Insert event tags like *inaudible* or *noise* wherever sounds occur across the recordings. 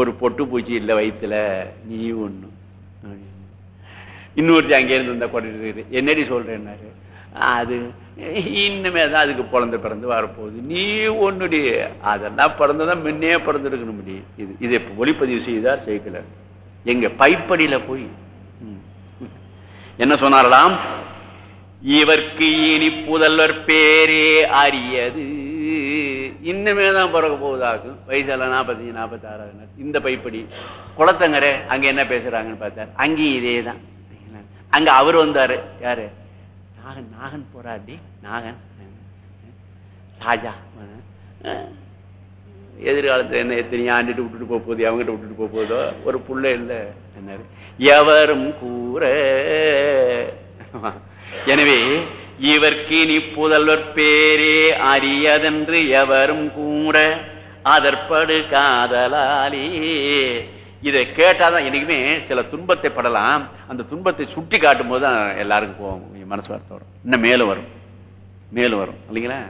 ஒரு பொட்டு பூச்சி இல்லை வயித்துல நீ ஒண்ணு. இன்னொருத்தி அங்கேருந்து இந்த கொண்டு என்னடி சொல்றேன்னாரு. அது இன்னுமே தான் அதுக்கு பிறந்து பிறந்து வரப்போகுது. நீ ஒண்ணுடி. அதெல்லாம் பிறந்ததான் முன்னே பிறந்திருக்கணும் முடி இது இதை ஒளிப்பதிவு செய்தார் சேர்க்கல எங்க பைப்படியில போய் என்ன சொன்னாரலாம் இவர்க்கு இனி புதல்வர் பேரே அறியது இன்னுமே தான் பிறக்க போகுதாக்கும் வயசெல்லாம் நாற்பத்தஞ்சு நாற்பத்தாறு இந்த பைப்படி. குளத்தங்கரை அங்க என்ன பேசுறாங்கன்னு பார்த்தார். அங்கேயும் இதே தான். அங்க அவர் வந்தாரு. யாரு? நாகன் நாகன் போராடி நாகன். ராஜா. அஹ், எதிர்காலத்துல என்ன எத்தனை ஆண்டுட்டு விட்டுட்டு போக போகுது அவங்ககிட்ட விட்டுட்டு போக போதோ ஒரு புள்ள இல்லை என்னாரு எவரும் கூற. எனவே இவர்க்கு நீ புதல்வர் பேரே அறியதென்று எவரும் கூற அதற்படு காதலாலே. இதை கேட்டாதான் எனக்குமே சில துன்பத்தை படலாம். அந்த துன்பத்தை சுட்டி காட்டும் போது தான் எல்லாருக்கும் போகும் மனசு வார்த்தை வரும். இன்னும் மேலும் வரும். மேலும் வரும். இல்லைங்களா?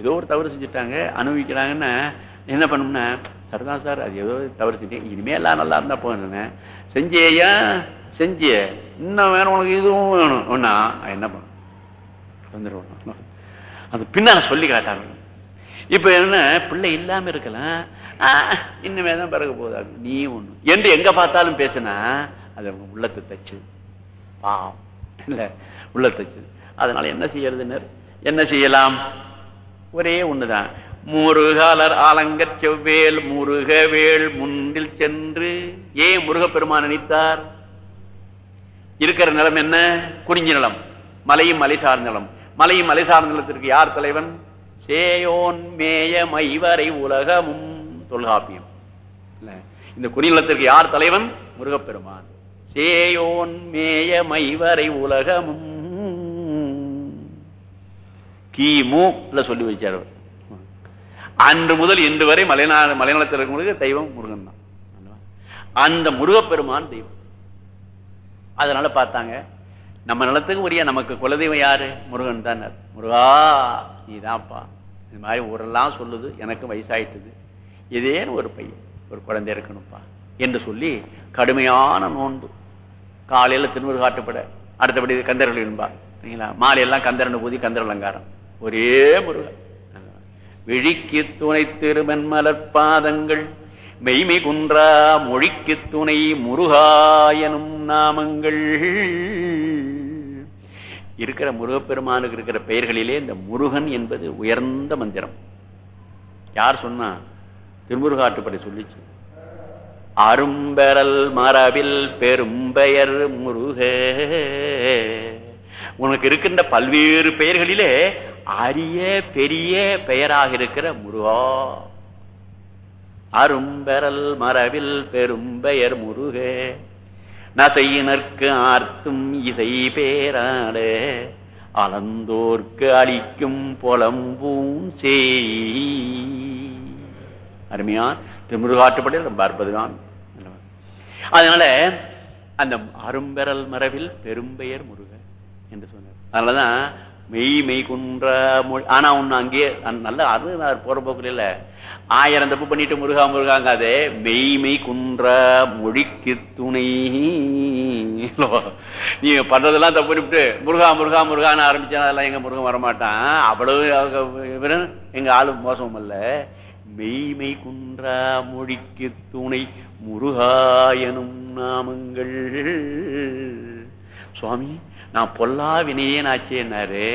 ஏதோ ஒரு தவறு செஞ்சுட்டாங்க அனுபவிக்கிறாங்கன்னா என்ன பண்ணும்னா சரிதான் சார் அது ஏதோ தவறு செஞ்சேன். இனிமே எல்லாம் நல்லா இருந்தா போகிறேன் செஞ்சேயா? செஞ்சிய இன்னும் வேணும் உனக்கு இதுவும் வேணும். ஒன்னா என்ன பண்ண வந்துடுவோம் அது பின்னால சொல்லி காட்டாங்க இப்ப என்ன பிள்ளை இல்லாம இருக்கலாம் இன்னுமே தான் பிறகு போதாது நீ ஒண்ணு. என்று எங்க பார்த்தாலும் பேசினா அது அவங்க உள்ளத்தை தச்சு பாவம். இல்ல உள்ள தச்சு அதனால என்ன செய்யறதுன்னு? என்ன செய்யலாம்? ஒரே ஒண்ணுதான். முருகாலர் ஆலங்கச் செவ்வேல் முருகவேல் முன்னில் சென்று ஏன் முருகப்பெருமான் நினைத்தார்? இருக்கிற நிலம் என்ன? குறிஞ்சி நிலம். மலையும் மலை சார்ந்த நிலம். மலையும் மலை சார்ந்த நிலத்திற்கு யார் தலைவன்? சேயோன் மேய மைவரை உலகமும் தொல்காப்பியம். இந்த குடிநிலத்திற்கு யார் தலைவன்? முருகப்பெருமான். சேயோன் மேய மைவரை உலகமும் கிமு சொல்லி வச்சார் அவர். அன்று முதல் இன்று வரை மலைநா மலைநலத்தில் இருக்கவங்களுக்கு தெய்வம் முருகன் தான். அந்த முருகப்பெருமான் தெய்வம். அதனால பார்த்தாங்க நம்ம நிலத்துக்கு உரிய நமக்கு குலதெய்வம் யாரு? முருகன் தான் முருகா நீதான்ப்பா. இது மாதிரி ஊரெல்லாம் சொல்லுது எனக்கு வயசாயிட்டுது. இதேன்னு ஒரு பையன் ஒரு குழந்தை இருக்கணும்ப்பா என்று சொல்லி கடுமையான நோன்பு. காலையில திருமுரு காட்டுப்பட அடுத்தபடி கந்தர்கள் என்பார் சரிங்களா? மாலையெல்லாம் கந்தரன் பூதி கந்தர் அலங்காரம். ஒரே முருகன். விழிக்கு துணை திருமன் மலர்பாதங்கள் மெய்மை குன்றா மொழிக்கு துணை முருகாயனும் நாமங்கள். இருக்கிற முருகப்பெருமானுக்கு இருக்கிற பெயர்களிலே இந்த முருகன் என்பது உயர்ந்த மந்திரம். யார் சொன்னா? திருமுருகாட்டுப்படை சொல்லிச்சு. அரும்பெறல் மரபில் பெரும்பெயர் முருக. உனக்கு இருக்கின்ற பல்வேறு பெயர்களிலே அரிய பெரிய பெயராக இருக்கிற முருகா. அரும்பெறல் மரபில் பெரும்பெயர் முருகே. நசையினர்க்கு ஆர்த்தும் இசை பேராட அளந்தோர்க்கு அளிக்கும் புலம்பூம் செய். அருமையான் திருமுருகாட்டுப்படி ரொம்ப அற்புதமான அதனால அந்த அரும்பெறல் மரபில் பெரும்பெயர் முருகன் என்று சொன்னார். அதனாலதான் மெய் மெய் குன்ற மொழி ஆனா ஒண்ணு அங்கேயே நல்ல அருணார் போற போக்குல இல்லை ஆயிரம் தப்பு பண்ணிட்டு முருகா முருகாங்க அது மெய் குன்ற மொழிக்கு துணை. நீ பண்றதெல்லாம் தப்பு பண்ணிவிட்டு முருகா முருகா முருகான்னு ஆரம்பிச்சா அதெல்லாம் எங்க முருகன் வரமாட்டான். அவ்வளவு எங்க ஆளு மோசமும் இல்லை. மெய்மை குன்றா மொழிக்கு துணை முருகாயனும் நாமங்கள். சுவாமி நான் பொல்லா வினையேனாச்சேன்னாரு.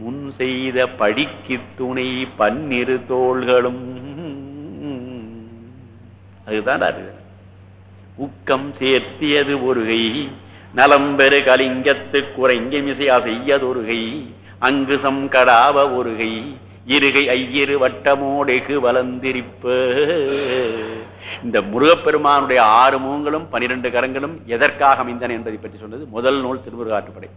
முன் செய்த படிக்கு துணை பன்னிரு தோள்களும். அதுதான் உக்கம் சேர்த்தியது ஒருகை நலம்பெரு கலிங்கத்து குறைங்க மிசையா செய்யதொருகை அங்கு சம்கடாவ ஒருகை இருகை ஐயிரு வட்டமோடைக்கு வளர்ந்திருப்பு. இந்த முருகப்பெருமானுடைய ஆறு மூங்களும் பனிரெண்டு கரங்களும் எதற்காக அமைந்தன என்பதை பற்றி சொன்னது முதல் நூல் திருமுருகாற்றுப்படை.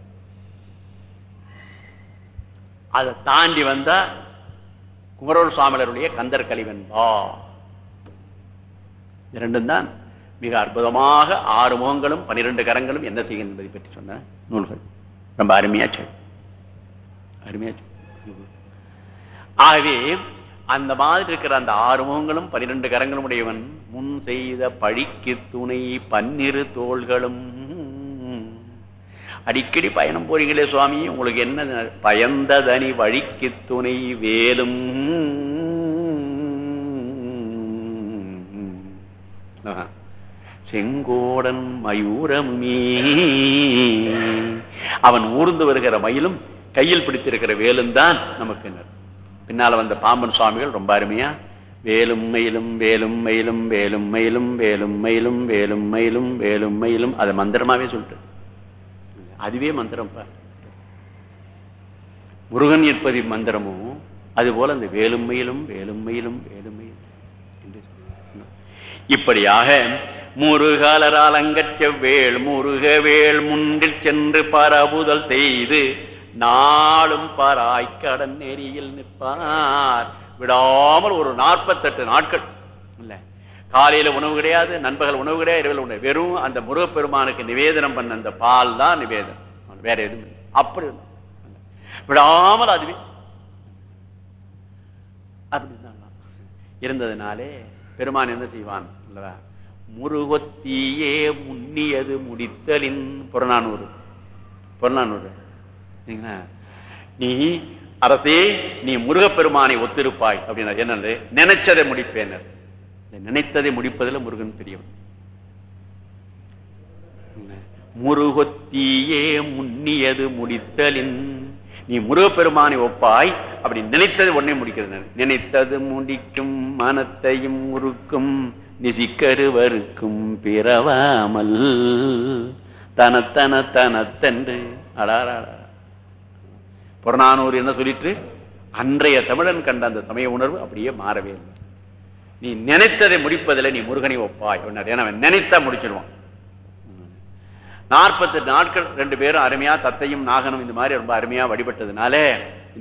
அதை தாண்டி வந்தா குமரோல் சுவாமிகளுடைய கந்தர் கலிவன்பா இரண்டும் தான் மிக அற்புதமாக ஆறு முகங்களும் பனிரெண்டு கரங்களும் என்ன செய்யும் என்பதை பற்றி சொன்ன நூல்கள். ரொம்ப அருமையாச்சு. அருமையாச்சு. ஆகவே அந்த மாதிரி இருக்கிற அந்த ஆறு முகங்களும் பனிரெண்டு கரங்களும் உடையவன் முன் செய்த பழிக்கு துணை பன்னிரு தோள்களும். அடிக்கடி பயணம் போறீங்களே சுவாமி உங்களுக்கு என்ன பயந்ததனி வழிக்கு துணை வேலும்? செங்கோடன் மயூரமே அவன் ஊர்ந்து வருகிற மயிலும் கையில் பிடித்திருக்கிற வேலும் தான் நமக்கு பின்னால வந்த பாம்பன் சுவாமிகள் ரொம்ப அருமையா வேலும் மயிலும் வேலும் மயிலும் வேலும் மயிலும் வேலும் மயிலும் வேலும் மயிலும் வேலும் மயிலும் அதை மந்திரமாவே சொல்லிட்டு. அதுவே மந்திரம் பா. முருகன் என்பது மந்திரமும் அது போல அந்த வேலும் மயிலும் வேலும் மயிலும் வேலும் இப்படியாக முருகலரால் அங்கற்ற வேள் முருக வேள் முன்றில் சென்று பரவுதல் செய்து நாளும் பாராய் கடன் நெறியில் நிற்பார். விடாமல் ஒரு நாற்பத்தெட்டு நாட்கள். இல்ல. காலையில உணவு கிடையாது நண்பகல் உணவு கிடையாது இரவில் உணவு. வெறும் அந்த முருகப்பெருமானுக்கு நிவேதனம் பண்ண அந்த பால் தான் நிவேதனம். வேற எதுவும் இல்லை. அப்படி விடாமல் அதுவே. அப்படி இருந்ததுனாலே பெருமான் என்ன செய்வான் அல்லவா? முருகொத்தியே முன்னியது முடித்தலின் புறநானூறு. புறநானூறு. நீ அரசே நீ முருகப்பெருமானை ஒத்திருப்பாய் அப்படின்னா என்னது? நினைச்சதை முடிப்பேன். நினைத்ததை முடிப்பதில் முருகன் பெரியவன். முருகொத்தியே முன்னியது முடித்தலின் நீ முருகப்பெருமானை ஒப்பாய். அப்படி நினைத்தது உடனே முடிக்கிறது. நினைத்தது முடிக்கும் மனத்தையும் முறுக்கும் நிசிக்கருவருக்கும் பிறவாமல் தனத்தன தனத்தன்று. அடாராடா புறநானூறு என்ன சொல்லிட்டு அன்றைய தமிழன் கண்ட அந்த சமய உணர்வு அப்படியே மாறவே இல்லை. நீ நினைத்ததை முடிப்பதில் நீ முருகனை ஒப்பாய். ஏன்னா அவன் நினைத்தா முடிச்சிருவான். நாற்பத்தெட்டு நாட்கள் ரெண்டு பேரும் அருமையா தத்தையும் நாகனும் இந்த மாதிரி ரொம்ப அருமையா வழிபட்டதுனால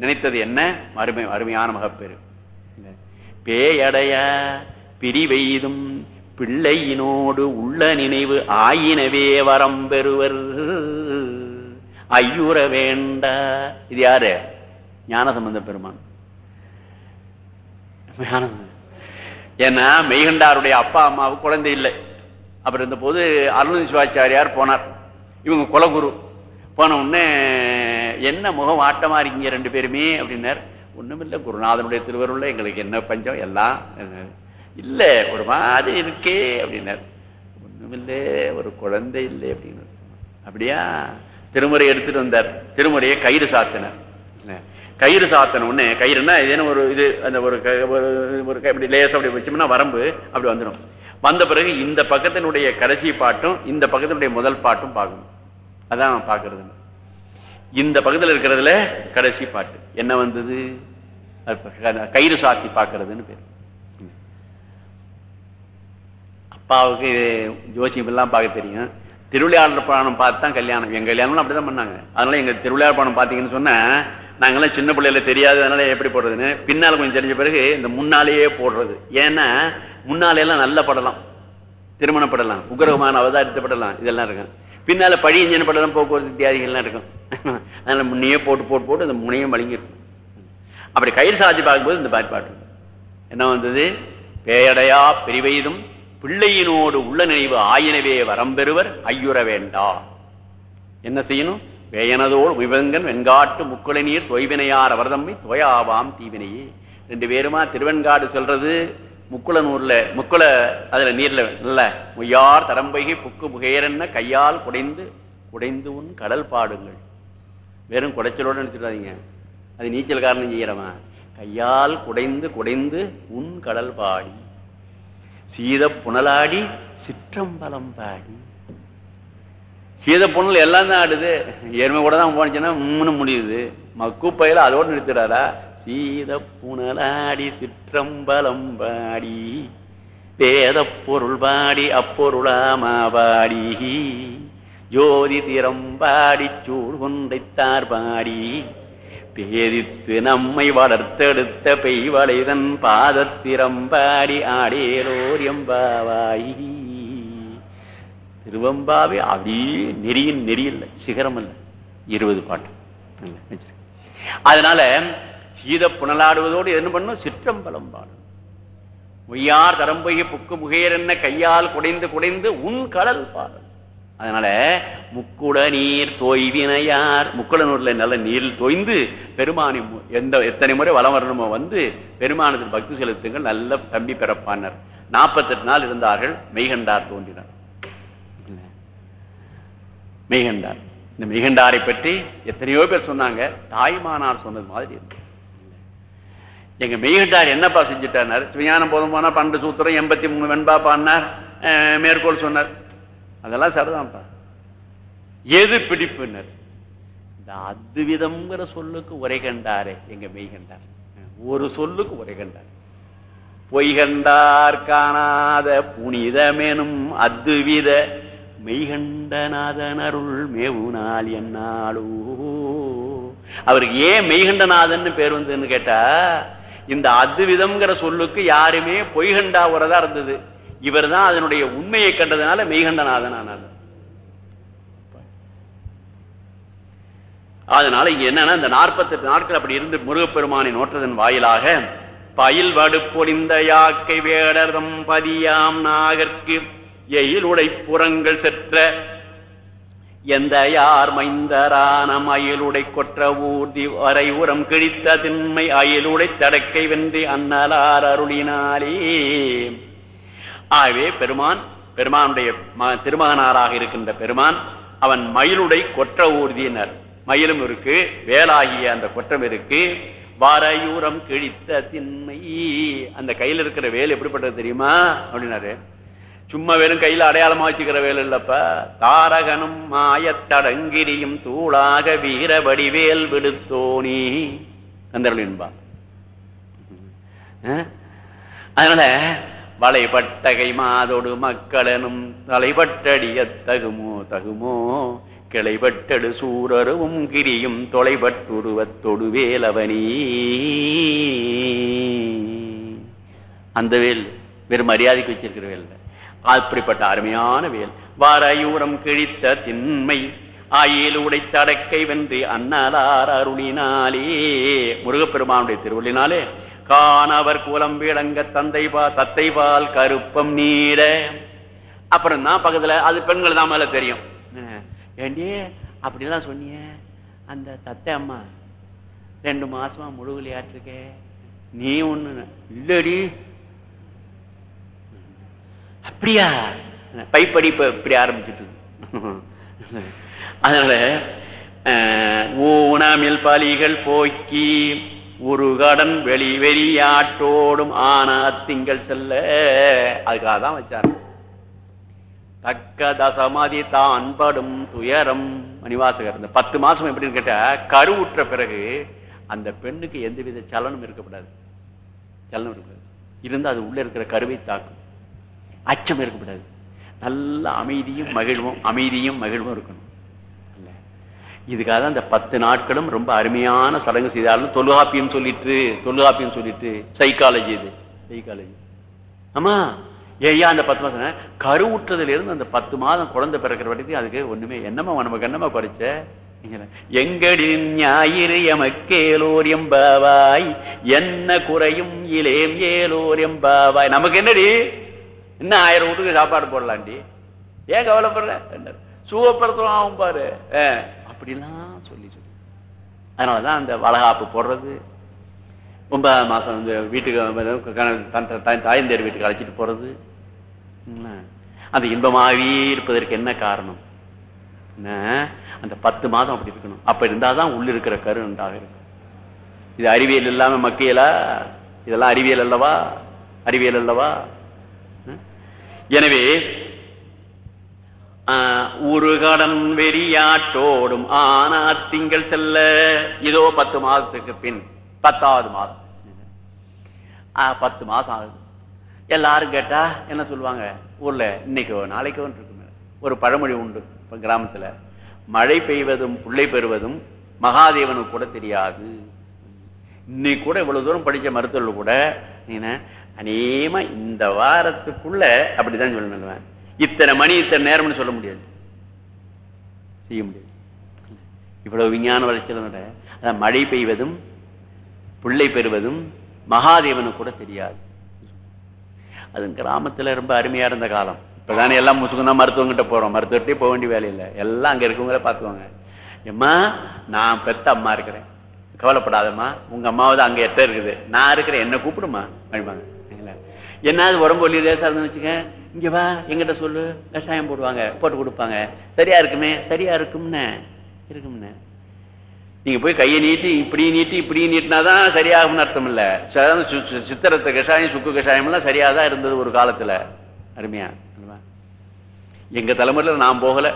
நினைத்தது என்ன? அருமை அருமையான மகப்பேரு பேயடைய பிரிவெய்தும் பிள்ளையினோடு உள்ள நினைவு ஆயினவே வரம் பெறுவர். ஐயுற வேண்ட இது யாரு? ஞானசம்பந்த பெருமான். ஏன்னா மெய்கண்டாருடைய அப்பா அம்மாவுக்கு குழந்தை இல்லை. அப்புறம் இருந்த போது அருண் சிவாச்சாரியார் போனார். இவங்க குலகுரு. போன உடனே என்ன முகம் ஆட்டமா இருக்கீங்க ரெண்டு பேருமே? அப்படின்னார். ஒண்ணுமில்லை குருநாதனுடைய திருவருள்ள எங்களுக்கு என்ன பஞ்சம் எல்லாம் இல்ல ஒரு மாதிரி இருக்கே அப்படின்னார். ஒண்ணுமில்ல ஒரு குழந்தை இல்லை அப்படின்னு அப்படியா? திருமுறை எடுத்துட்டு வந்தார். திருமுறையை கயிறு சாத்தினார். கயிறு சாத்தன உடனே கயிறுனா ஏதேனும் ஒரு இது அந்த ஒரு க- ஒரு- ஒரு க- இப்படி லேசா அப்படி வச்சோம்னா வரம்பு அப்படி வந்துடும் வந்த பிறகு இந்த பக்கத்தினுடைய கடைசி பாட்டும் இந்த பக்கத்தினுடைய முதல் பாட்டும் பார்க்கணும். அதான் பார்க்கறது. இந்த பக்கத்துல இருக்கிறதுல கடைசி பாட்டு. என்ன வந்தது? கயிறு சாத்தி பார்க்கறதுன்னு பேர். அப்பாவுக்கு ஜோசியம் எல்லாம் பார்க்க தெரியும். திருவிளையாடல் புராணம் பார்த்து தான் கல்யாணம். எங்க கல்யாணம் அப்படிதான் பண்ணாங்க. அதனால எங்க திருவிளையாடல் புராணம் பார்த்தீங்கன்னு சொன்னா நாங்கெல்லாம் சின்ன பிள்ளையில தெரியாததுனால எப்படி போடுறதுன்னு? பின்னால் கொஞ்சம் தெரிஞ்ச பிறகு இந்த முன்னாலேயே போடுறது. ஏன்னா முன்னாலேயெல்லாம் நல்ல படலாம். திருமண படலாம் உக்ரகமான அவதாரித்த படலாம். இதெல்லாம் இருக்கும். பின்னால பழியஞ்சன படலாம் போக்குவரத்து தியாதிகள்லாம் இருக்கும். *laughs* அதனால முன்னையே போட்டு போட்டு போட்டு இந்த முனையும் வழங்கிருக்கும் அப்படி கயிறு சாதி பார்க்கும்போது இந்த பாட்டு பாட்டு. என்ன வந்தது? பேயடையா பிரிவெய்தும் பிள்ளையினோடு உள்ள நினைவு ஆயினவே வரம்பெறுவர் ஐயுற வேண்டா என்ன செய்யணும்? வேயனதோடு விவங்கன் வெண்காட்டு முக்குளை நீர் தொய்வினையார் அவர்தம்மை தொயாவாம் தீவினையே. ரெண்டு பேருமா திருவெண்காடு சொல்றது முக்குளனூர்ல முக்குள அதுல நீர்ல இல்ல முய்யார் தரம்பைகி புக்கு புகையரன்ன கையால் குடைந்து குடைந்து உன் கடல் பாடுங்கள். வெறும் குடைச்சலோடு நினைச்சிடாதீங்க. அது நீச்சல் காரணம் செய்யறவன். கையால் குடைந்து குடைந்து உன் கடல் பாடி. சீத புனலாடி சிற்றம்பலம் பாடி. சீத புனல் எல்லாம் தான் ஆடுது. எருமை கூட தான் போனுச்சுன்னா மூணு முடியுது. மக்குப்பையில அதோடு நிறுத்துறாரா? சீத புனலாடி சிற்றம்பலம் பாடி வேத பொருள் பாடி அப்பொருளாமா ஜோதி திறம்பாடி சூழ் கொண்டைத்தார் பாடி பேதித்து நம்மை வளர்த்தெடுத்த பெய்வளைதன் பாதத்திறம்பாடி ஆடேலோர் எம்பாவாயி. திருவம்பாவே அப்படியே நெறியின் நெறி இல்லை சிகரம் இல்லை இருபது பாட்டு அதனால சீத புனலாடுவதோடு என்ன பண்ணும்? சிற்றம்பலம் பாடும். மொய்யார் தரம்பொய்ய புக்கு முகையர் என்ன கையால் குடைந்து குடைந்து உன் கடல் பாடும். அதனால முக்குட நீர் தோய்வினையார் முக்குடனூர்ல நல்ல நீரில் தோய்ந்து பெருமானி எந்த எத்தனை முறை வளம் வரணுமோ வந்து பெருமானத்தில் பக்தி செலுத்துங்கள் நல்ல தம்பி பிறப்பானர். நாற்பத்தெட்டு நாள் இருந்தார்கள் மெய்கண்டார் தோன்றினார். மெய்கண்டார் இந்த மெய்கண்டாரை பற்றி எத்தனையோ பேர் சொன்னாங்க. தாய்மானார் சொன்னது மாதிரி இருக்கு. எங்க மெய்கண்டார் என்னப்பா செஞ்சுட்டார் சிவஞானம் போதும் போனா பன்னெண்டு சூத்திரம் எண்பத்தி மூணு வெண்பா பாடினார். மேற்கோள் சொன்னார். அதெல்லாம் சரிதான்ப்பா. எது பிடிப்புனர்? இந்த அத்விதம்ங்கிற சொல்லுக்கு உரை கண்டாரே எங்க மெய்கண்டார் ஒரு சொல்லுக்கு உரை கண்டார். பொய்கண்டார் காணாத புனிதமேனும் அதுவித மெய்கண்டநாதன் அருள் மேவுனால் என்னாலோ? அவருக்கு ஏன் மெய்கண்டநாதன் பேர் வந்ததுன்னு கேட்டா இந்த அத்விதம்ங்கிற சொல்லுக்கு யாருமே பொய்கண்டா உரதா இருந்தது. இவர் தான் அதனுடைய உண்மையை கண்டதுனால மெய்கண்டநாதன் ஆனார் அதனால இங்க என்னன்னா இந்த நாற்பத்தெட்டு நாட்கள் அப்படி இருந்து முருகப்பெருமானை நோற்றதன் வாயிலாக பயில் வடுப்பொழிந்த யாக்கை வேடர்தம் பதியாம் நாகர்க்கு எயிலுடை புறங்கள் செற்ற எந்த யார் மைந்தரான அயிலுடை கொற்ற ஊர்தி வரை உரம் கிழித்த திண்மை அயிலுடை தடக்கை வென்றி அன்னலார் அருளினாலே. ஆகவே பெருமான் பெருமானுடைய ம- திருமகனாராக இருக்கின்ற பெருமான் அவன் மயிலுடை கொற்ற ஊர்தியினர். மயிலும் இருக்கு வேலாகிய அந்த கொற்றம் இருக்கு. வாரையூரம் கிழித்த திண்மை அந்த கையில இருக்கிற வேல் எப்படிப்பட்டது தெரியுமா? அப்படின்னாரு. சும்மா வெறும் கையில அடையாளமா வச்சுக்கிற வேலை இல்லப்ப. தாரகனும் மாயத்தடங்கிரியும் தூளாக வீர வடிவேல் விடுத்தோனி. கந்தருளின்பா அஹ்? அதனால வளைபட்டகை மாதோடு மக்களனும் தலைபட்டடிய தகுமோ தகுமோ? கிளைபட்டடு சூரருவும் கிரியும் தொலைபட்டுருவத்தொடு வேலவனி அந்த வேல் வெறும் மரியாதைக்கு வச்சிருக்கிற வேலை அப்படிப்பட்ட அருமையான வேல். வாரையூரம் கிழித்த திண்மை ஆயில் உடைத்தடக்கை வென்று அன்னலார் அருளினாலே. முருகப்பெருமானுடைய திருவள்ளினாலே காணவர் குலம் விளங்க தந்தை பா தத்தை பால் கருப்பம் நீட. அப்புறம் தான் பக்கத்துல அது பெண்கள் தான் மேல தெரியும். அஹ், ஏண்டி அப்படிலாம் சொன்னிய அந்த தத்தை அம்மா ரெண்டு மாசமா முழுகலையாட்டிருக்கே. நீ ஒண்ணு இல்லடி அப்படியா? பைப்படிப்பு இப்படி ஆரம்பிச்சுட்டு அதனால அஹ், ஊனமில் பலிகள் போக்கி ஒரு கடன் வெளி வெளியாட்டோடும் ஆனா திங்கள் செல்ல அதுக்காக தான் வச்சார். தக்க தசமதி தான் படும் துயரம். மணிவாசகர் இந்த பத்து மாசம் எப்படின்னு கேட்டா கருவுற்ற பிறகு அந்த பெண்ணுக்கு எந்தவித சலனம் இருக்கக்கூடாது. சலனம் இருக்காது இருந்தா அது உள்ள இருக்கிற கருவை தாக்கும். அச்சம் இருக்கக்கூடாது. நல்ல அமைதியும் மகிழ்வும் அமைதியும் மகிழ்வும் இருக்கணும். இதுக்காக தான் இந்த பத்து நாட்களும் ரொம்ப அருமையான சடங்கு செய்தாலும் தொல்காப்பியம் சொல்லிட்டு தொல்காப்பியம் சொல்லிட்டு சைக்காலஜி இது. சைக்காலஜி ஆமா ஏய்யா அந்த பத்து மாதம் கருவுற்றதுல இருந்து அந்த பத்து மாதம் குழந்தை பிறக்கிற வரைக்கும் அதுக்கு ஒண்ணுமே. என்னமா நமக்கு என்னமா குறைச்ச? எங்கடி ஞாயிறு எமக்கேலோர் எம்பாவாய். என்ன குறையும் இலேம் ஏலோர் எம்பாவாய். நமக்கு என்னடி? இன்னும் ஆயிரம் வீட்டுக்கு சாப்பாடு போடலாண்டி? ஏன் கவலைப்படுற? சுகப்படுத்தலாம் ஆகும் பாரு. அப்படிலாம் சொல்லி சொல்லி. அதனாலதான் அந்த வளகாப்பு போடுறது. ஒன்பதாம் மாசம் வந்து வீட்டுக்கு கண- வீட்டுக்கு அழைச்சிட்டு போறது. என்ன? அந்த இன்பமாகவே இருப்பதற்கு என்ன காரணம்? அந்த பத்து மாதம் அப்படி இருக்கணும். அப்ப இருந்தாதான் உள்ள இருக்கிற கரு நன்றாக இருக்கும். இது அறிவியல் இல்லாம மக்கியலா இதெல்லாம் அறிவியல் அல்லவா? அறிவியல் அல்லவா? எனவே ஆஹ், ஒரு கடன் வெறியாட்டோடும் ஆனா திங்கள் செல்ல இதோ பத்து மாதத்துக்கு பின் பத்தாவது மாதம். ஆஹ், பத்து மாசம் ஆகுது. எல்லாரும் கேட்டா என்ன சொல்லுவாங்க? ஊர்ல இன்னைக்கோ நாளைக்கோ இருக்குங்க ஒரு பழமொழி உண்டு இப்ப கிராமத்துல. மழை பெய்வதும் புள்ளை பெறுவதும் மகாதேவனுக்கு கூட தெரியாது. இன்னைக்கு கூட இவ்வளவு தூரம் படிச்ச மருத்துவர்கள் கூட என்ன அநேகமா இந்த வாரத்துக்குள்ள அப்படிதான் சொல்லணும் இத்தனை மணி இத்தனை நேரம்னு சொல்ல முடியாது. செய்ய முடியாது. இவ்வளவு விஞ்ஞான வளர்ச்சியில அதான் மழை பெய்வதும் பிள்ளை பெறுவதும் மகாதேவனுக்கு கூட தெரியாது. அது கிராமத்துல ரொம்ப அருமையா இருந்த காலம். இப்பதானே எல்லாம் முசுகுனா மருத்துவங்கிட்ட போறோம். மருத்துவர்கிட்டே போக வேண்டிய வேலை இல்லை. எல்லாம் அங்க இருக்கவங்கள பாத்துவாங்க எம்மா நான் பெத்த அம்மா இருக்கிறேன். கவலைப்படாதம்மா. உங்க அம்மாவது அங்க எட்ட இருக்குது? நான் இருக்கிறேன். என்ன கூப்பிடுமா? அப்படிம்பாங்க. என்னது உடம்பு ஒல்லி லேசா இருந்து வச்சுக்க இங்க வா எங்கிட்ட சொல்லு. கஷாயம் போடுவாங்க போட்டு கொடுப்பாங்க. சரியா இருக்குமே? சரியா இருக்கும்னு. இருக்கும்னு. நீங்க போய் கையை நீட்டி இப்படி நீட்டி இப்படி நீட்டினாதான் சரியாகும்னு அர்த்தம் இல்ல சு- சித்திரத்தை கஷாயம் சுக்கு கஷாயம் எல்லாம் சரியாதான் இருந்தது ஒரு காலத்துல. அருமையா? எங்க தலைமுறையில நான் போகல.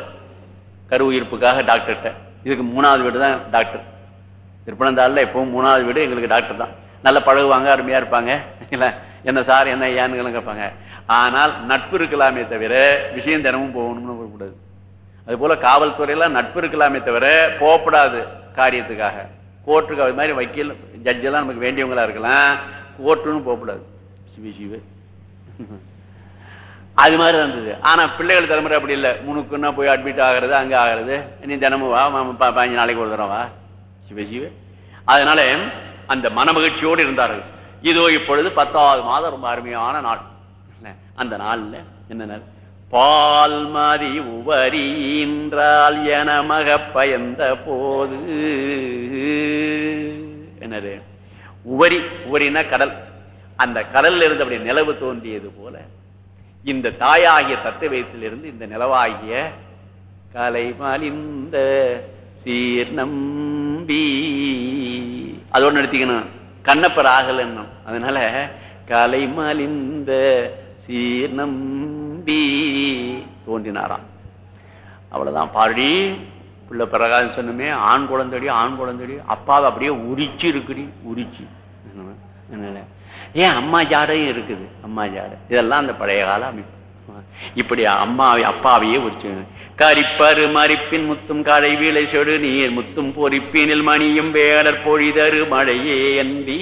கரு உயிர்ப்புக்காக டாக்டர்கிட்ட இதுக்கு மூணாவது வீடு தான் டாக்டர். திருப்பனந்தாள்ல எப்பவும் மூணாவது வீடு எங்களுக்கு டாக்டர் தான். நல்லா பழகுவாங்க அருமையா இருப்பாங்க. இல்லை என்ன சார் என்ன ஏன்னு கேட்பாங்க ஆனால் நட்பு இருக்கலாமே தவிர விஷயம் தினமும் போகணும்னு கூடாது அது போல காவல்துறையெல்லாம் நட்பு இருக்கலாமே தவிர போகப்படாது காரியத்துக்காக. கோர்ட்டுக்கு அது மாதிரி வக்கீல் ஜட்ஜ் எல்லாம் நமக்கு வேண்டியவங்களா இருக்கலாம். கோர்ட்டுன்னு போகக்கூடாது. சிவ அது மாதிரி இருந்தது. ஆனா பிள்ளைகள் தலைமுறை அப்படி இல்லை. முனுக்குன்னா போய் அட்மிட் ஆகிறது அங்கே ஆகிறது. நீ தினமும் வா பதினஞ்சு நாளைக்கு ஒரு தடவை வா. சிவ சிவ. அதனால அந்த மனமகிழ்ச்சியோடு இருந்தார்கள். இதோ இப்பொழுது பத்தாவது மாதம் ரொம்ப அருமையான நாள். அந்த நாள்ல என்ன நாள்? பால் மதி உவரின்றால் என மக பயந்த போது. என்னது? உவரி உவரினா கடல். அந்த கடல்ல இருந்து அப்படி நிலவு தோன்றியது போல இந்த தாயாகிய தத்துவத்திலிருந்து இந்த நிலவாகிய கலைமலிந்த சீர் நம்பி. அதோடு நிறுத்திக்கணும். கண்ணப்பர் ஆகல் அதனால கலை கலைமலிந்த சீர் நம்பி தோன்றினாராம். அவ்வளவுதான். பாருடி பிள்ளை பிரகாசம் சொன்னமே ஆண் குழந்தடி ஆண் குழந்தடி அப்பாவை அப்படியே உரிச்சு இருக்குடி உரிச்சு. அதனால ஏன் அம்மா ஜாடையும் இருக்குது அம்மா ஜாடை. இதெல்லாம் அந்த பழைய கால அமைப்பு. இப்படி அம்மாவை அப்பாவையே உரிச்சு கரிப்பரு மறிப்பின் முத்தும் காடை வீழை செடு நீர் முத்தும் பொறிப்பினில் மணியும் வேலர் பொழிதரு மழையே என்பி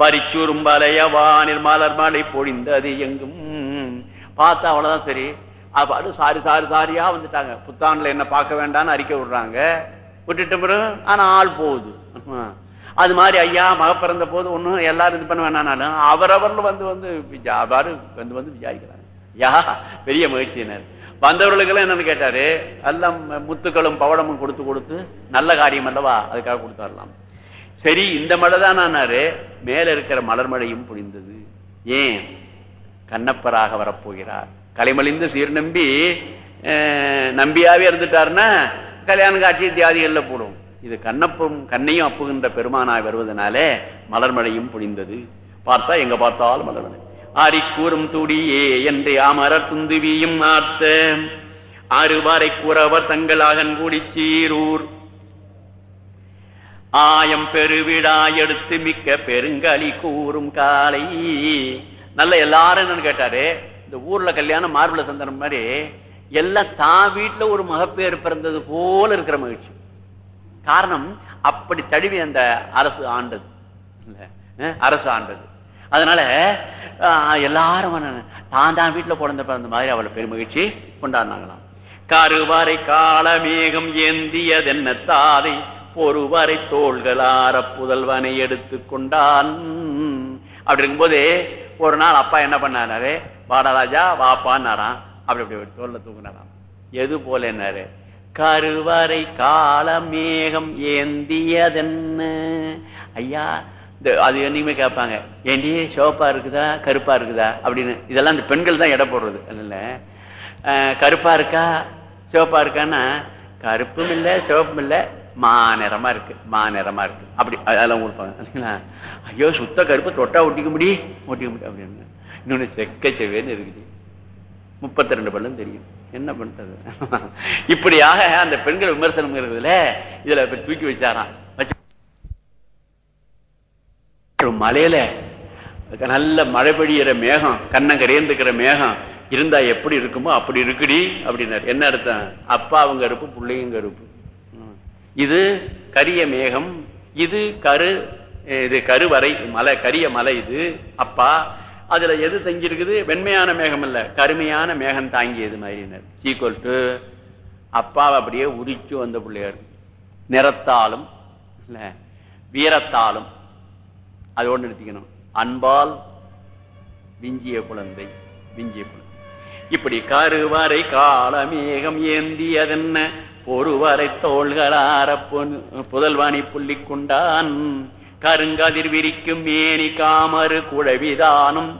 வரிச்சுரும் வலைய வானில் மலர் மழை பொழிந்தது எங்கும். பார்த்தா அவ்வளவுதான் சரி. அப்பாடு சாரி சாரி சாரியா வந்துட்டாங்க. புத்தாண்டுல என்ன பார்க்க வேண்டாம்னு அறிக்கை விடுறாங்க. விட்டுட்டு பிறகு ஆனா ஆள் போகுது. அது மாதிரி ஐயா மக பிறந்த போது ஒண்ணும் எல்லாரும் இது பண்ண வேணானாலும் அவரவர்ல வந்து வந்து வந்து வந்து விசாரிக்கிறாங்க. யா பெரிய மகிழ்ச்சியினர் வந்தவர்களுக்கெல்லாம் என்னன்னு கேட்டாரு எல்லாம் முத்துக்களும் பவடமும் கொடுத்து கொடுத்து நல்ல காரியம் அல்லவா அதுக்காக கொடுத்தாரலாம் சரி இந்த மழை தான் ஆனாரு மேல இருக்கிற மலர் மழையும் புரிந்தது ஏன்? கண்ணப்பராக வரப்போகிறார். கலைமலிந்து சீர் நம்பி அஹ், நம்பியாவே இருந்துட்டாருன்னா கல்யாண காட்சி தியாதிகள்ல போடும். இது கண்ணப்பும் கண்ணையும் அப்புகின்ற பெருமானாய் வருவதனாலே மலர்மழையும் புரிந்தது பார்த்தா எங்க பார்த்தாலும் மலர்மழை அரிக்கூறும் துடியே என்று அமரர் துந்துவியும் ஆர்த்த. ஆறுவாரை கூறவர் தங்களாகன் கூடி சீரூர் ஆயம் பெருவிடா எடுத்து மிக்க பெருங்கலி கூறும் காலை. நல்ல எல்லாரும் என்னன்னு கேட்டாரு இந்த ஊர்ல கல்யாணம் மார்புல சந்தனம் மாதிரி எல்லாம் தான் வீட்டுல ஒரு மகப்பேறு பிறந்தது போல இருக்கிற மகிழ்ச்சி. காரணம் அப்படி தழுவி அந்த அரசு ஆண்டது. அரசு ஆண்டது. அதனால எல்லாரும் தான் தான் வீட்டுல பிறந்த பிறந்த மாதிரி அவளை பெருமகிழ்ச்சி கொண்டாடினாங்களாம். கருவறை காலமேகம் ஏந்தியதென்ன தாதை பொறுவரை தோள்களார புதல்வனை எடுத்து கொண்டான். அப்படி இருக்கும்போது ஒரு நாள் அப்பா என்ன பண்ணாரு? வாடராஜா வாப்பான்னாராம் அப்படி அப்படி தோல்ல தூங்கினாராம். எது போல என்னாரு? கருவறை காலமேகம் ஏந்தியதென்ன? ஐயா இந்த அது என்னைக்குமே கேட்பாங்க ஏண்டி சிவப்பா இருக்குதா கருப்பா இருக்குதா? அப்படின்னு. இதெல்லாம் இந்த பெண்கள் தான் எடை போடுறது. இல்ல கருப்பா இருக்கா சிவப்பா இருக்கான்னா கருப்பும் இல்லை சிவப்பும் இல்லை மா நிறமா இருக்கு மா நிறமா இருக்கு. அப்படி அதெல்லாம் கொடுப்பாங்க இல்லைங்களா ஐயோ சுத்த கருப்பு தொட்டா ஒட்டிக்க முடி ஒட்டிக்க முடி அப்படின்னு. இன்னொன்று செக்க செவேன்னு இருக்குது. முப்பத்தி ரெண்டு பல்லும் தெரியும். என்ன பண்றது? இப்படியாக அந்த பெண்கள் விமர்சனம் இருக்குதுல இதுல தூக்கி வச்சாராம். மலையில நல்ல மழை பெய்யுற மேகம் கண்ணங்கரையந்துக்கிற மேகம் இருந்தா எப்படி இருக்குமோ அப்படி இருக்குடி அப்படின்னாரு. என்ன அர்த்தம்? அப்பா அவங்க கருப்பு பிள்ளையும் கருப்பு. இது கரிய மேகம் இது கரு இது கருவறை மலை கரிய மலை இது. அப்பா அதுல எது தங்கியிருக்குது வெண்மையான மேகம் இல்ல கருமையான மேகம் தாங்கியது மாதிரினர். சீக்வல் டு அப்பாவை அப்படியே உரிச்சு வந்த பிள்ளையார். நிறத்தாலும் இல்ல வீரத்தாலும் அதோடு நிறுத்திக்கணும். அன்பால் விஞ்சிய குழந்தை விஞ்சிய குழந்தை. இப்படி கருவறை காலமேகம் ஏந்தியதென்ன ஒருவரை தோள்களார பொன்- புதல்வாணி புள்ளி கொண்டான் கருங்கதிர் விரிக்கும் மேனி காமரு குழவிதானும்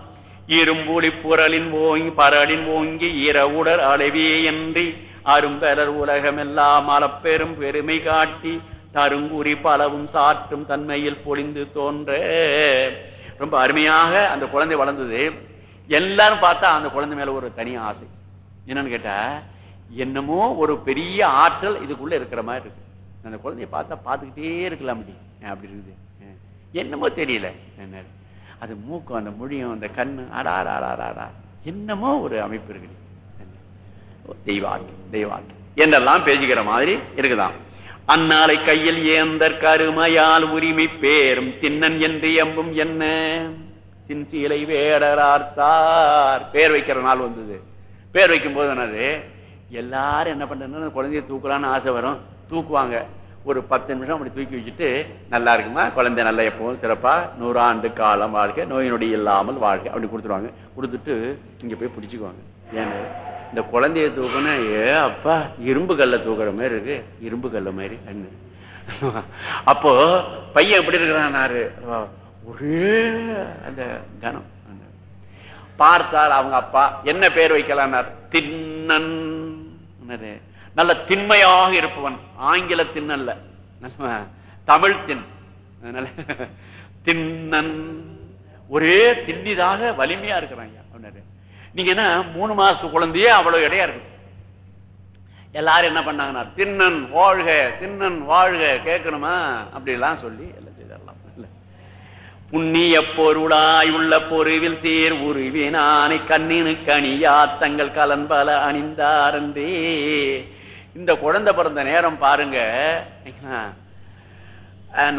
இரும்புலி புரளின் ஓங்கி பரளின் ஓங்கி இரவுடர் அளவே என்று அரும்பெறர் உலகமெல்லாம் அளப்பெரும் பெருமை காட்டி தருங்குறி பலவும் சாற்றும் தன்மையில் பொழிந்து தோன்ற. ரொம்ப அருமையாக அந்த குழந்தை வளர்ந்தது. எல்லாரும் பார்த்தா அந்த குழந்தை மேல ஒரு தனி ஆசை. என்னன்னு கேட்டா என்னமோ ஒரு பெரிய ஆற்றல் இதுக்குள்ள இருக்கிற மாதிரி இருக்கு. அந்த குழந்தைய பார்த்தா பார்த்துக்கிட்டே இருக்கலாம் அப்படி. அப்படி இருக்குது. என்னமோ தெரியல. என்ன அது மூக்கம் அந்த மொழியும் அந்த கண்ணு அடா அடா அடா, என்னமோ ஒரு அமைப்பு இருக்குது. தெய்வாக்கி தெய்வாக்கி என்றெல்லாம் பேசிக்கிற மாதிரி இருக்குதாம். அந்நாளை கையில் ஏந்தற் கருமையால் உரிமை பேரும் தின்னன் என்று எம்பும் என்ன? சின்சீலை வேடரார்த்தார் பேர் வைக்கிற நாள் வந்தது. பேர் வைக்கும் போது என்னது? எல்லாரும் என்ன பண்றதுன்னா குழந்தைய தூக்கலான்னு ஆசை வரும். தூக்குவாங்க. ஒரு பத்து நிமிஷம் அப்படி தூக்கி வச்சுட்டு நல்லா இருக்குமா? குழந்தை நல்லா எப்பவும் சிறப்பா? நூறாண்டு காலம் வாழ்க்கை நோய் நொடி இல்லாமல் வாழ்க்கை அப்படி கொடுத்துருவாங்க. கொடுத்துட்டு இங்க போய் பிடிச்சிக்குவாங்க. இந்த குழந்தைய தூக்கணும் ஏ அப்பா இரும்பு கல்லை தூக்குற மாதிரி இருக்கு இரும்பு கல்ல மாதிரி அண்ணு அப்போ பையன் எப்படி இருக்கிறான்னாரு? ஒரே அந்த கனம் அந்த பார்த்தார் அவங்க அப்பா என்ன பேர் வைக்கலான்னார்? தின்னன் நல்ல திண்மையாக இருப்பவன். ஆங்கில தின்னல்ல தமிழ் தின் அதனால தின்னன் ஒரே திண்ணிதாக வலிமையா இருக்கிறாங்க. அப்படின்னாரு நீங்க என்ன மூணு மாசத்து குழந்தையே அவ்வளவு இடையா இருக்கு. எல்லாரும் என்ன பண்ணாங்கன்னா தின்னன் வாழ்க தின்னன் வாழ்க கேட்கணுமா? அப்படி எல்லாம் சொல்லி எல்லாம் செய்தரலாம். புண்ணிய பொருளாய் உள்ள பொருவில் தேர் உருவினானை கண்ணினு கனியா தங்கள் கலன்பல அணிந்தாரன்றே இந்த குழந்தை பிறந்த நேரம் பாருங்க.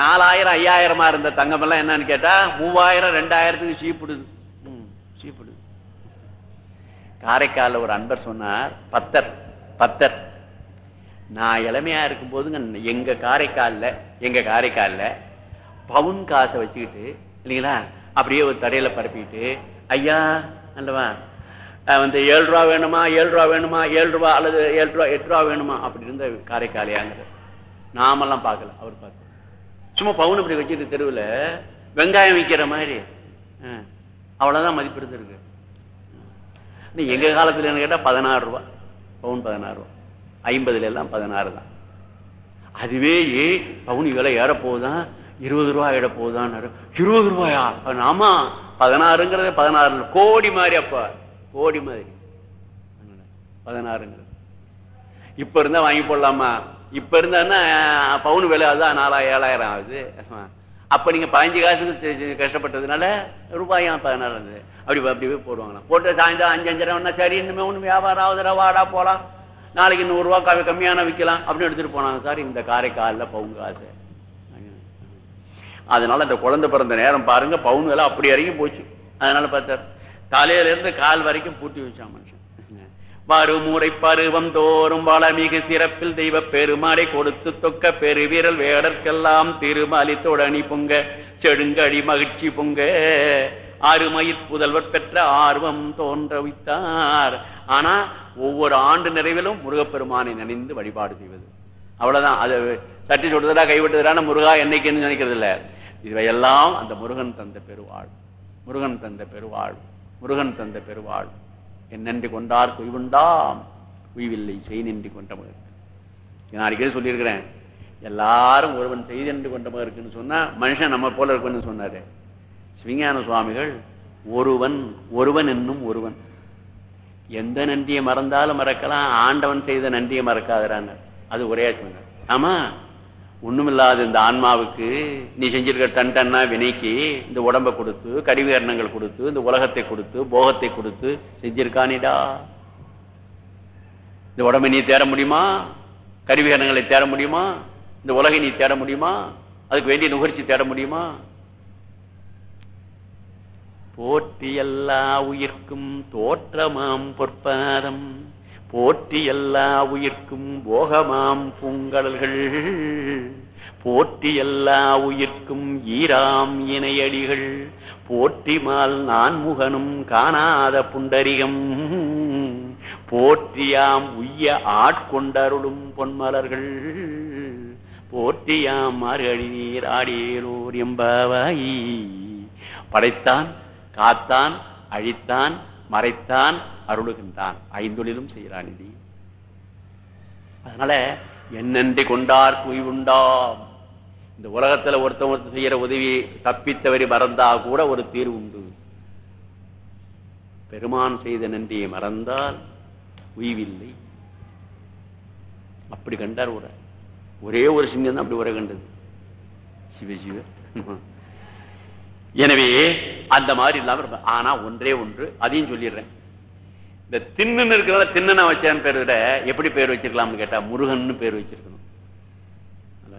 நாலாயிரம் ஐயாயிரமா இருந்த தங்கம் எல்லாம் என்னன்னு கேட்டா மூவாயிரம் ரெண்டாயிரத்துக்கு சீப்பிடுது சீப்பிடுது காரைக்காலில் ஒரு அன்பர் சொன்னார் பத்தர் பத்தர். நான் இளமையா இருக்கும் போதுங்க எங்க காரைக்கால்ல எங்க காரைக்கால்ல பவுன் காசை வச்சுக்கிட்டு இல்லைங்களா அப்படியே ஒரு தடையில பரப்பிட்டு ஐயா அல்லவா வந்து ஏழு ரூபா வேணுமா ஏழு ரூபா வேணுமா ஏழு ரூபா அல்லது ஏழு ரூபா எட்டு ரூபா வேணுமா? அப்படி இருந்த காரைக்காலையாங்கிற நாமெல்லாம் பார்க்கல அவர் பார்த்து. சும்மா பவுன் இப்படி வச்சுட்டு தெருவில் வெங்காயம் விற்கிற மாதிரி. அவ்வளோதான் அவ்வளவுதான் மதிப்பு இருந்திருக்கு. எங்க காலத்துல என்ன கேட்டா பதினாறு ரூபா. பவுன் பதினாறு ரூபா. ஐம்பதுல எல்லாம் பதினாறு தான். அதுவே ஏ பவுன் விலை ஏற போகுதான் இருபது ரூபாய் ஏற போகுதான் இருபது ரூபாயா? ஆமா பதினாறுங்கிறது பதினாறு கோடி மாதிரி அப்ப. கோடி மாதிரி. பதினாறுங்கிறது. இப்ப இருந்தா வாங்கி போடலாமா? இப்ப இருந்தா பவுன் விலை அதான் நாலாயிரம் ஏழாயிரம் ஆகுது. அப்ப நீங்க பதினஞ்சு காசுக்கு கஷ்டப்பட்டதுனால ரூபாயும் பதினாறு இருந்தது அப்படி அப்படி போடுவாங்களாம். போட்டு சாயந்தரம் அஞ்சு அஞ்சரை ஒன்னா சரி இன்னுமே ஒன்று வியாபாரம் ஆகுதுடா வாடா போகலாம் நாளைக்கு நூறுரூவா கம்மியான விற்கலாம் அப்படின்னு எடுத்துட்டு போனாங்க சார். இந்த காரைக்காலில் பவுன் காசு. அதனால அந்த குழந்தை பிறந்த நேரம் பாருங்க பவுன் எல்லாம் அப்படி இறங்கி போச்சு. அதனால பார்த்தார் தலையில இருந்து கால் வரைக்கும் பூட்டி வச்சான் மனுஷன். பருமுறை பருவம் தோறும் வளமிகு சிறப்பில் தெய்வ பெருமாடை கொடுத்து தொக்க பெருவீரல் வேடற்கெல்லாம் திருமலி தொடனி பொங்க செடுங்கடி மகிழ்ச்சி பொங்க. அருமயிர் புதல்வர் பெற்ற ஆர்வம் தோன்ற வைத்தார் ஆனா ஒவ்வொரு ஆண்டு நிறைவிலும் முருகப்பெருமானை நினைந்து வழிபாடு செய்வது. அவ்வளவுதான். அது சட்டி சுடுதடா கைவிட்டதுடான முருகா என்னைக்குன்னு நினைக்கிறது இல்ல இவையெல்லாம் அந்த முருகன் தந்த பெருவாழ் முருகன் தந்த பெருவாழ் முருகன் தந்த பெருவாழ் என் நன்றி கொண்டார் குய்வுண்டாம். குய்வில்லை செய் நின்று கொண்ட மகன் நான் அடிக்கடி சொல்லியிருக்கிறேன். எல்லாரும் ஒருவன் செய்தி நின்று கொண்ட மகன் இருக்குன்னு சொன்னா மனுஷன் நம்ம போல இருக்குன்னு சொன்னாரு. சிவஞான சுவாமிகள் ஒருவன் ஒருவன் என்னும் ஒருவன். எந்த நன்றியை மறந்தாலும் மறக்கலாம் ஆண்டவன் செய்த நன்றியை மறக்காதரான்னு அது ஒரே சொன்னார் ஆமா ஒண்ணுமில்லாத இந்த ஆன்மாவுக்கு நீ செஞ்சிருக்க டன் டன்னா வினைக்கு இந்த உடம்பை கொடுத்து கடிவீரணங்கள் கொடுத்து இந்த உலகத்தை கொடுத்து போகத்தை கொடுத்து செஞ்சிருக்கானிடா இந்த உடம்பை நீ தேட முடியுமா? கருவிகரணங்களை தேட முடியுமா? இந்த உலகை நீ தேட முடியுமா? அதுக்கு வேண்டிய நுகர்ச்சி தேட முடியுமா? போற்றி எல்லா உயிர்க்கும் தோற்றமாம் பொற்பாதம். போற்றி எல்லா உயிர்க்கும் போகமாம் பூங்கடல்கள். போற்றி எல்லா உயிர்க்கும் ஈராம் இணையடிகள். போற்றிமால் நான்முகனும் காணாத புண்டரிகம். போற்றியாம் உய்ய ஆட்கொண்டருளும் பொன்மலர்கள். போற்றியாம் மார்கழி நீர் ஆடியோர் எம்பாவாயி படைத்தான் காத்தான் அழித்தான் மறைத்தான் அருளுகின்றான். ஐந்தொழிலும் செய்கிறான் இது அதனால என்னென்றி கொண்டார் குய்வுண்டாம். இந்த உலகத்துல ஒருத்தன் ஒருத்தர் செய்யற உதவி தப்பித்தவரி மறந்தா கூட ஒரு தீர்வு உண்டு. பெருமான் செய்த நன்றியை மறந்தால் உய்வில்லை அப்படி கண்டார் உரை ஒரே ஒரு சிங்கம் தான் அப்படி உரை கண்டது. சிவ சிவ. எனவே அந்த மாதிரி இல்லாம இருப்ப- ஆனா ஒன்றே ஒன்று அதையும் சொல்லிடுறேன். இந்த தின்னு இருக்கிறத தின்னு வச்சான்னு பேர் விட எப்படி பேர் வச்சிருக்கலாம்னு கேட்டா முருகன் பேர் வச்சிருக்கணும்.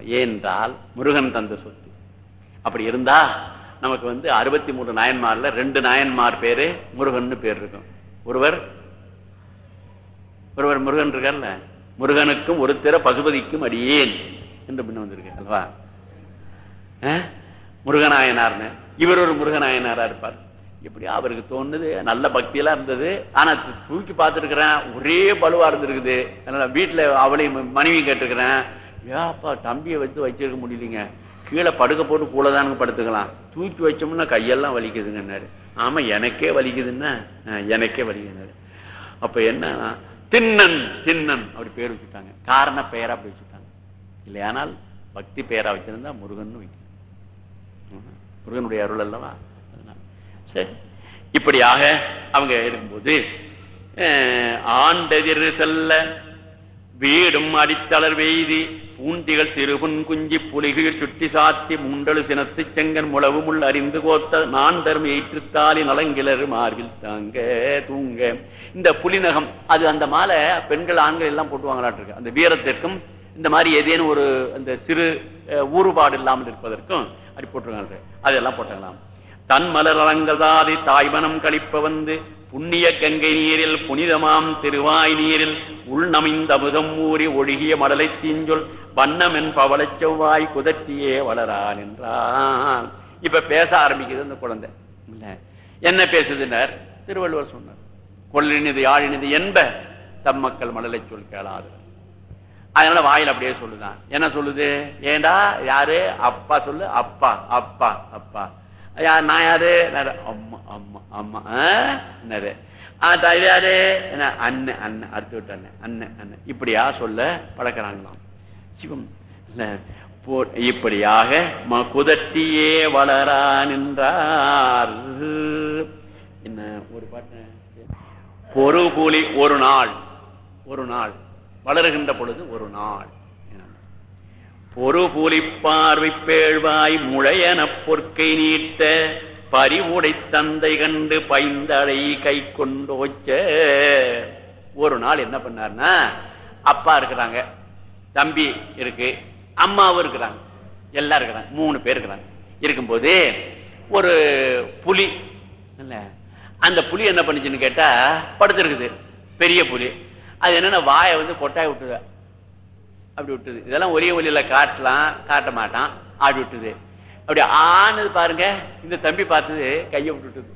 ஏனென்றால் முருகன் தந்த சொத்து. அப்படி இருந்தா நமக்கு வந்து அறுபத்தி மூணு நாயன்மார்ல ரெண்டு நாயன்மார் பேரு முருகன் பேர் இருக்கும். ஒருவர் ஒருவர் முருகன் இருக்கார்ல? முருகனுக்கும் ஒருத்தர பசுபதிக்கும் அடியேன் என்று பின்ன வந்திருக்க அல்லவா? முருகநாயனார்னு. இவர் ஒரு முருகநாயனாரா இருப்பார். இப்படி அவருக்கு தோணுது நல்ல பக்தியெல்லாம் இருந்தது. ஆனா தூக்கி பார்த்துருக்கிறேன் ஒரே பலுவா இருந்திருக்குது. அதனால வீட்டுல அவளையும் மனைவி கேட்டிருக்கிறேன் ஏப்பா தம்பியை வச்சு வச்சிருக்க முடியலைங்க. கீழே படுக்க போட்டு கூடதானுங்க படுத்துக்கலாம். தூக்கி வச்சோம்னா கையெல்லாம் வலிக்குதுங்கன்னாரு ஆமா எனக்கே வலிக்குதுன்னா எனக்கே வலிக்குதுன்னாரு அப்ப என்ன? தின்னன் தின்னன் அப்படி பேர் வச்சுட்டாங்க. காரண பெயரா அப்படி வச்சுட்டாங்க. இல்லையானால் பக்தி பெயரா வச்சிருந்தா முருகன் வைக்கணும் முருகனுடைய அருள் அல்லவா? சரி. இப்படியாக அவங்க இருக்கும்போது ஆண்டதிர் ஆண்டெதிர் செல்ல வீடும் அடித்தளர் வெய்தி பூண்டிகள் சிறுபுன் குஞ்சி புலிகள் சுட்டி சாத்தி முண்டலு சினத்து செங்கன் முளவு முள் அறிந்து கோத்த நான்தரும் ஏற்றுத்தாலி நலங்கிலர் மார்பில் தாங்க தூங்க. இந்த புலிநகம் அது அந்த மாலை பெண்கள் ஆண்கள் எல்லாம் போட்டுவாங்களாட்டு அந்த வீரத்திற்கும் இந்த மாதிரி ஏதேனும் ஒரு அந்த சிறு ஊறுபாடு இல்லாமல் இருப்பதற்கும் அப்படி போட்டிருக்காங்க. அதெல்லாம் போட்டாங்களாம் தன் மலர் அலங்கதாதி தாய்மனம் கழிப்ப வந்து புண்ணிய கங்கை நீரில் புனிதமாம் திருவாய் நீரில் உள்நமிந்த அமுதம் ஊறி ஒழுகிய மடலை தீஞ்சொல் வண்ணமென் பவள செவ்வாய் குதற்றியே வளரான் என்றான் இப்ப பேச ஆரம்பிக்குது அந்த குழந்தை. என்ன பேசுதுனர் திருவள்ளுவர் சொன்னார். கொள்ளினிது யாழினிது என்ப தம் மக்கள் மடலை சொல் கேளாது. அதனால வாயில் அப்படியே சொல்லுதான் என்ன சொல்லுது? ஏண்டா? யாரு? அப்பா சொல்லு. அப்பா அப்பா அப்பா. யார் நான் யாரு? அம்மா அம்மா அம்மா ஆ? என்னது? ஆ, யாரு? என்ன அண்ணன் அண்ணன் அடுத்து விட்டு அண்ணன் அண்ணன் அண்ணன். இப்படியா சொல்ல பழக்கிறாங்களாம். சிவம் இப்படியாக ம- குதட்டியே வளரா நின்றார். என்ன ஒரு பாட்டு? கூலி ஒரு நாள் ஒரு நாள். வளருகின்ற பொழுது ஒரு நாள். பொறுபுலி பார்வை பேழ்வாய் முழையன பொற்கை நீட்ட பறிவுடை தந்தை கண்டு பைந்தடை கை கொண்டு வச்ச ஒரு நாள் என்ன பண்ணாருன்னா அப்பா இருக்கிறாங்க தம்பி இருக்கு அம்மாவும் இருக்கிறாங்க எல்லாம் இருக்கிறாங்க மூணு பேர் இருக்கிறாங்க. இருக்கும்போது ஒரு புலி இல்ல அந்த புலி என்ன பண்ணுச்சுன்னு கேட்டா படுத்திருக்குது. பெரிய புலி. அது என்னன்னா வாயை வந்து கொட்டாய் விட்டுது அப்படி விட்டுது இதெல்லாம் ஒரே ஒலியில காட்டலாம் காட்ட மாட்டான். ஆடி விட்டுது அப்படி ஆனது பாருங்க இந்த தம்பி பார்த்தது கையை விட்டுட்டுது.